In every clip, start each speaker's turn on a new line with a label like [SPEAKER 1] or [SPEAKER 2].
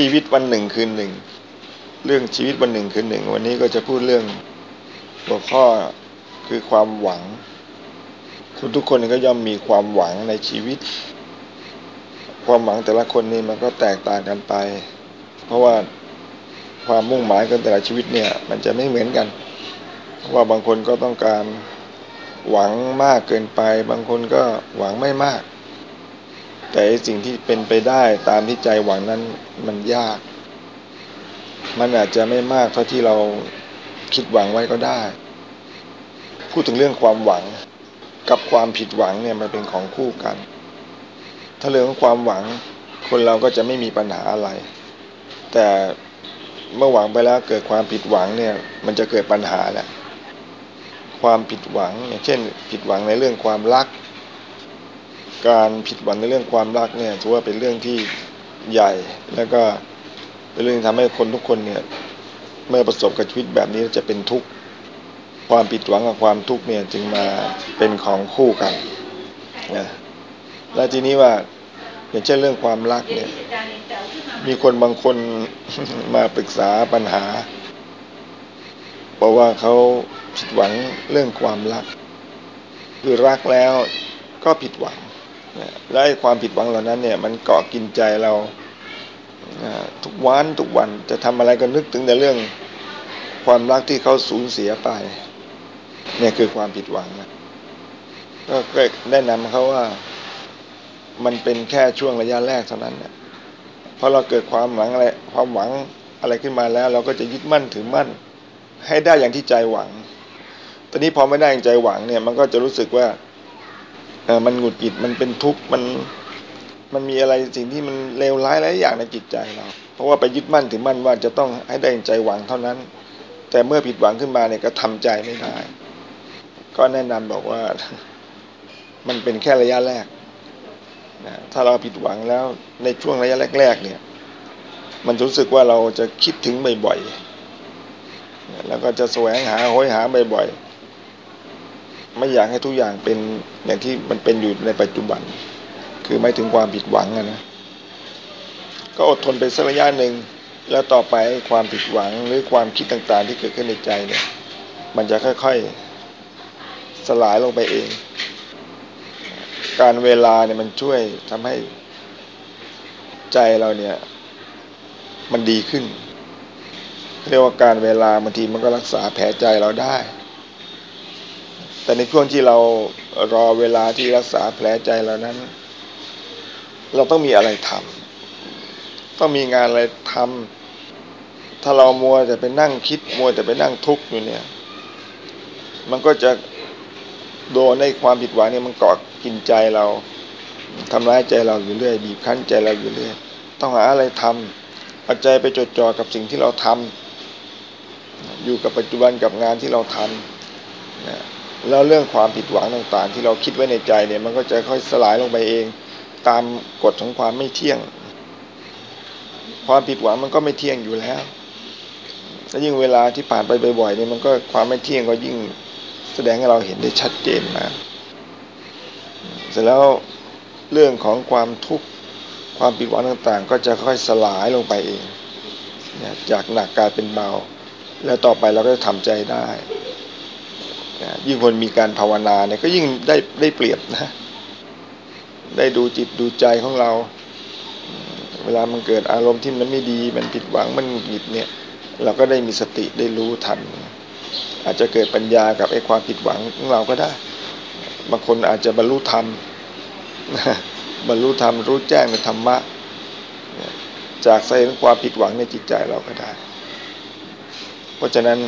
[SPEAKER 1] ชีวิตวันหนึ่งคืนหนึ่ง เรื่องชีวิตวันหนึ่งคืนหนึ่ง วันนี้ก็จะพูดเรื่องหัวข้อคือความหวัง คุณทุกคนก็ย่อมมีความหวังในชีวิต ความหวังแต่ละคนนี่มันก็แตกต่างกันไป เพราะว่าความมุ่งหมายกันแต่ละชีวิตเนี่ย มันจะไม่เหมือนกัน เพราะว่าบางคนก็ต้องการหวังมากเกินไป บางคนก็หวังไม่มาก แต่สิ่งที่เป็นไปได้ตามที่ใจหวังนั้นมันยาก มันอาจจะไม่มากเท่าที่เราคิดหวังไว้ก็ได้ พูดถึงเรื่องความหวัง กับความผิดหวังเนี่ยมันเป็นของคู่กัน ถ้าเรื่องของความหวัง คนเราก็จะไม่มีปัญหาอะไร แต่เมื่อหวังไปแล้วเกิดความผิดหวังเนี่ย มันจะเกิดปัญหาแหละความผิดหวังอย่างเช่น ผิดหวังในเรื่องความรัก การผิดหวังในเรื่องความรักเนี่ยถือว่าเป็นเรื่องที่ใหญ่ แล้วก็เป็นเรื่องที่ทำให้คนทุกคนเนี่ยเมื่อประสบกับชีวิตแบบนี้จะเป็นทุกข์ความผิดหวังกับความทุกข์เนี่ยจึงมาเป็นของคู่กันนะและทีนี้ว่าอย่างเช่นเรื่องความรักเนี่ย มีคนบางคนมาปรึกษาปัญหาบอกว่าเขาผิดหวังเรื่องความรัก คือรักแล้วก็ผิดหวัง และความผิดหวังเหล่านั้นเนี่ยมันเกาะกินใจเราทุกวันทุกวันจะทำอะไรก็นึกถึงแต่เรื่องความรักที่เขาสูญเสียไป เนี่ยคือความผิดหวังนะก็แนะนำเขาว่ามันเป็นแค่ช่วงระยะแรกเท่านั้นเนี่ยพอเราเกิดความหวังอะไรความหวังอะไรขึ้นมาแล้ว เราก็จะยึดมั่นถือมั่น ให้ได้อย่างที่ใจหวัง ตอนนี้พอไม่ได้อย่างใจหวังเนี่ยมันก็จะรู้สึกว่า มันหงุดหงิดมันเป็นทุกข์มันมันมีอะไรสิ่งที่มันเลวร้ายหลายอย่างในจิตใจเรา เพราะว่าไปยึดมั่นถือมั่นว่าจะต้องให้ได้ใจหวังเท่านั้น แต่เมื่อผิดหวังขึ้นมาเนี่ยก็ทำใจไม่ได้ ก็แนะนำบอกว่า มันเป็นแค่ระยะแรกนะถ้าเราผิดหวังแล้วในช่วงระยะแรก ๆ เนี่ย มันรู้สึกว่าเราจะคิดถึงบ่อยๆแล้วก็จะแสวงหาห้อยหาบ่อยๆ ไม่อยากให้ทุกอย่างเป็นอย่างที่มันเป็นอยู่ในปัจจุบัน คือไม่ถึงความผิดหวังนะ ก็อดทนไปสักระยะหนึ่ง แล้วต่อไปความผิดหวังหรือความคิดต่างๆ ที่เกิดขึ้นในใจเนี่ย มันจะค่อยๆ สลายลงไปเอง การเวลาเนี่ยมันช่วยทำให้ใจเราเนี่ย มันดีขึ้น เรียกว่าการเวลาบางทีมันก็รักษาแผลใจเราได้ แต่ในช่วงที่เรารอเวลาที่รักษาแผลใจเรานั้น เราต้องมีอะไรทำต้องมีงานอะไรทำถ้าเรามัวแต่ไปนั่งคิดมัวแต่ไปนั่งทุกข์อยู่เนี่ย มันก็จะโดนในความผิดหวังเนี่ยมันเกาะกินใจเราทำร้ายใจเราอยู่เรื่อยบีบคั้นใจเราอยู่เรื่อยต้องหาอะไรทำเอาใจไปจดจ่อกับสิ่งที่เราทำอยู่กับปัจจุบันกับงานที่เราทำนะ แล้วเรื่องความผิดหวังต่างๆ ที่เราคิดไว้ในใจเนี่ยมันก็จะค่อยสลายลงไปเอง ตามกฎของความไม่เที่ยง ความผิดหวังมันก็ไม่เที่ยงอยู่แล้วแล้วยิ่งเวลาที่ผ่านไปบ่อยๆเนี่ยมันก็ความไม่เที่ยงก็ยิ่งแสดงให้เราเห็นได้ชัดเจนมาเสร็จแล้วเรื่องของความทุกข์ความผิดหวังต่างๆ ก็จะค่อยสลายลงไปเองจากหนักกลายเป็นเบา แล้วต่อไปเราก็จะทำใจได้ ยิ่งคนมีการภาวนาเนี่ยก็ยิ่งได้ได้เปรียบนะ ได้ดูจิตดูใจของเรา เวลามันเกิดอารมณ์ที่มันไม่ดี มันผิดหวังมันหงิดเนี่ย เราก็ได้มีสติได้รู้ทัน อาจจะเกิดปัญญากับไอ้ความผิดหวังของเราก็ได้ บางคนอาจจะบรรลุธรรมบรรลุธรรมรู้แจ้งในธรรมะ จากสาเหตุความผิดหวังในจิตใจเราก็ได้ เพราะฉะนั้น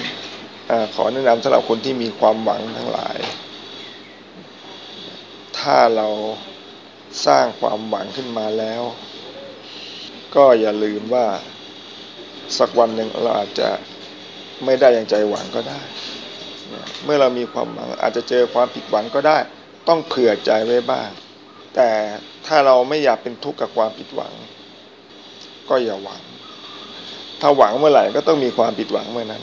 [SPEAKER 1] อขอแนะนำสำหรับคนที่มีความหวังทั้งหลาย ถ้าเราสร้างความหวังขึ้นมาแล้ว ก็อย่าลืมว่าสักวันหนึ่งเราอาจจะไม่ได้อย่างใจหวังก็ได้ เมื่อเรามีความหวังอาจจะเจอความผิดหวังก็ได้ ต้องเผื่อใจไว้บ้าง แต่ถ้าเราไม่อยากเป็นทุกข์กับความผิดหวัง ก็อย่าหวัง ถ้าหวังเมื่อไหร่ก็ต้องมีความผิดหวังเมื่อนั้น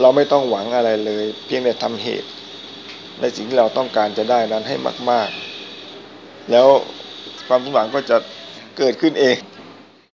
[SPEAKER 1] เราไม่ต้องหวังอะไรเลย เพียงแต่ทำเหตุ ในสิ่งที่เราต้องการจะได้นั้นให้มาก ๆ แล้วความหวังก็จะเกิดขึ้นเอง